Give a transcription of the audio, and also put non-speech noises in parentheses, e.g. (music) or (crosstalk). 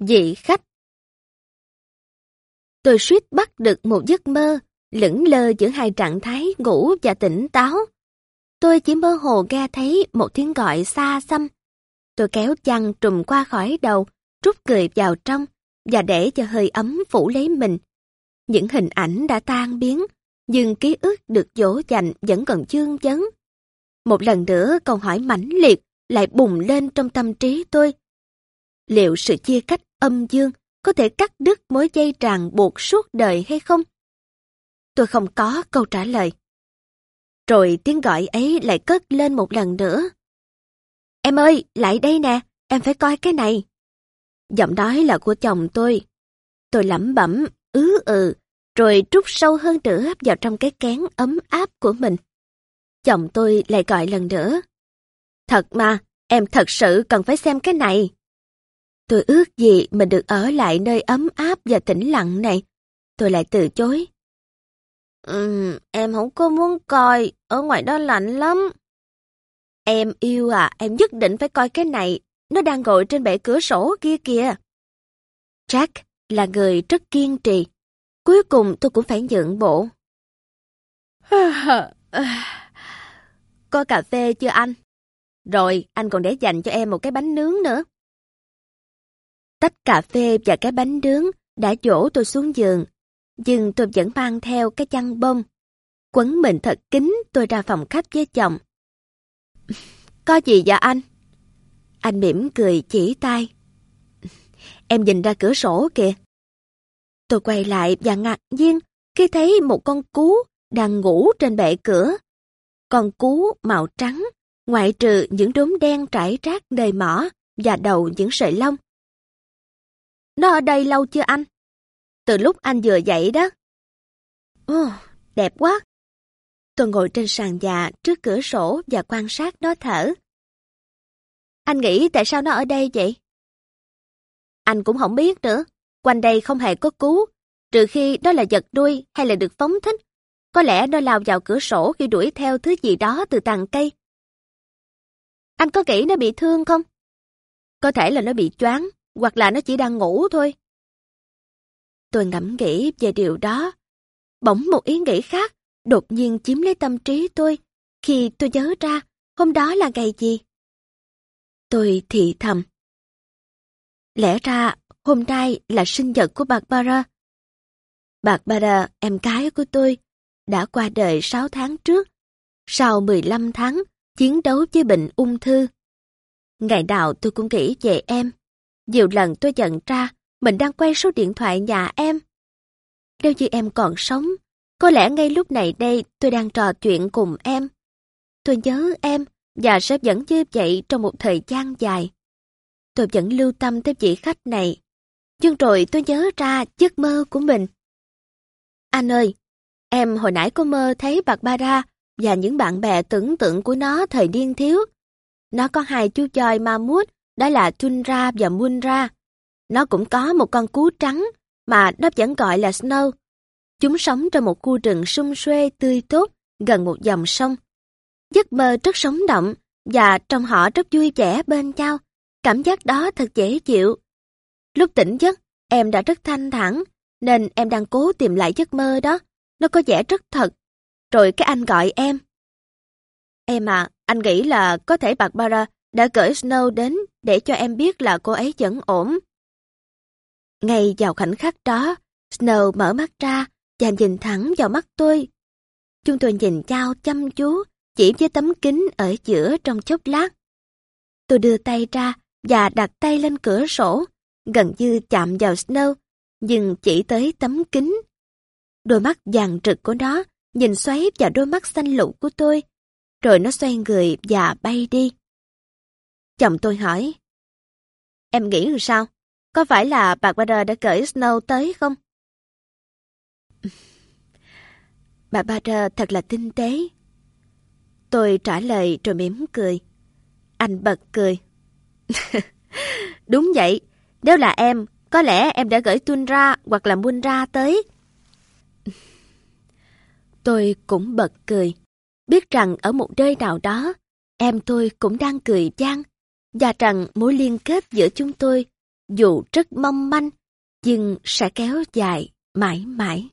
Dị khách Tôi suýt bắt được một giấc mơ, lững lơ giữa hai trạng thái ngủ và tỉnh táo. Tôi chỉ mơ hồ nghe thấy một tiếng gọi xa xăm. Tôi kéo chăn trùm qua khỏi đầu, rút cười vào trong và để cho hơi ấm phủ lấy mình. Những hình ảnh đã tan biến, nhưng ký ức được dỗ dành vẫn còn chương chấn. Một lần nữa câu hỏi mãnh liệt lại bùng lên trong tâm trí tôi. Liệu sự chia cách âm dương có thể cắt đứt mối dây ràng buộc suốt đời hay không? Tôi không có câu trả lời. Rồi tiếng gọi ấy lại cất lên một lần nữa. Em ơi, lại đây nè, em phải coi cái này. Giọng nói là của chồng tôi. Tôi lẩm bẩm, ứ ừ, rồi trút sâu hơn nữa vào trong cái kén ấm áp của mình. Chồng tôi lại gọi lần nữa. Thật mà, em thật sự cần phải xem cái này. Tôi ước gì mình được ở lại nơi ấm áp và tĩnh lặng này. Tôi lại từ chối. Ừm, em không có muốn coi, ở ngoài đó lạnh lắm. Em yêu à, em nhất định phải coi cái này, nó đang ngồi trên bệ cửa sổ kia kìa. Jack là người rất kiên trì. Cuối cùng tôi cũng phải nhượng bộ. (laughs) Có cà phê chưa anh? Rồi, anh còn để dành cho em một cái bánh nướng nữa. Tách cà phê và cái bánh nướng đã dỗ tôi xuống giường, nhưng tôi vẫn mang theo cái chăn bông. Quấn mình thật kín tôi ra phòng khách với chồng. Có gì vậy anh? Anh mỉm cười chỉ tay. Em nhìn ra cửa sổ kìa. Tôi quay lại và ngạc nhiên khi thấy một con cú đang ngủ trên bệ cửa. Con cú màu trắng, ngoại trừ những đốm đen trải rác đầy mỏ và đầu những sợi lông. Nó ở đây lâu chưa anh? Từ lúc anh vừa dậy đó. Ồ, đẹp quá. Tôi ngồi trên sàn nhà trước cửa sổ và quan sát nó thở. Anh nghĩ tại sao nó ở đây vậy? Anh cũng không biết nữa. Quanh đây không hề có cú, trừ khi đó là giật đuôi hay là được phóng thích. Có lẽ nó lao vào cửa sổ khi đuổi theo thứ gì đó từ tàn cây. Anh có nghĩ nó bị thương không? Có thể là nó bị choáng, hoặc là nó chỉ đang ngủ thôi. Tôi ngẫm nghĩ về điều đó. Bỗng một ý nghĩ khác đột nhiên chiếm lấy tâm trí tôi khi tôi nhớ ra hôm đó là ngày gì. Tôi thì thầm. Lẽ ra hôm nay là sinh nhật của Barbara. Barbara, em gái của tôi, đã qua đời 6 tháng trước, sau 15 tháng chiến đấu với bệnh ung thư. Ngày nào tôi cũng nghĩ về em. Nhiều lần tôi nhận ra mình đang quay số điện thoại nhà em. Nếu như em còn sống, có lẽ ngay lúc này đây tôi đang trò chuyện cùng em. Tôi nhớ em và sẽ vẫn như vậy trong một thời gian dài. Tôi vẫn lưu tâm tới vị khách này. Nhưng rồi tôi nhớ ra giấc mơ của mình. Anh ơi, em hồi nãy có mơ thấy bạc Barbara và những bạn bè tưởng tượng của nó thời niên thiếu. Nó có hai chú choi ma mút, đó là Tunra và Munra. Nó cũng có một con cú trắng mà nó vẫn gọi là Snow. Chúng sống trong một khu rừng sung xuê tươi tốt gần một dòng sông. Giấc mơ rất sống động và trong họ rất vui vẻ bên nhau. Cảm giác đó thật dễ chịu. Lúc tỉnh giấc, em đã rất thanh thản, nên em đang cố tìm lại giấc mơ đó. Nó có vẻ rất thật. Rồi cái anh gọi em. Em à, anh nghĩ là có thể Barbara đã gửi Snow đến để cho em biết là cô ấy vẫn ổn. Ngay vào khoảnh khắc đó, Snow mở mắt ra và nhìn thẳng vào mắt tôi. Chúng tôi nhìn nhau chăm chú, chỉ với tấm kính ở giữa trong chốc lát. Tôi đưa tay ra và đặt tay lên cửa sổ, gần như chạm vào Snow, nhưng chỉ tới tấm kính. Đôi mắt vàng rực của nó nhìn xoáy vào đôi mắt xanh lục của tôi, rồi nó xoay người và bay đi. Chồng tôi hỏi, Em nghĩ làm sao? Có phải là bà Bader đã cởi Snow tới không? (laughs) Bà Bader thật là tinh tế. Tôi trả lời rồi mỉm cười. Anh bật cười. (laughs) Đúng vậy, nếu là em, có lẽ em đã gửi Tun ra hoặc là Mun ra tới. (laughs) Tôi cũng bật cười, biết rằng ở một nơi nào đó, em tôi cũng đang cười chăng, và rằng mối liên kết giữa chúng tôi dù rất mong manh, nhưng sẽ kéo dài mãi mãi.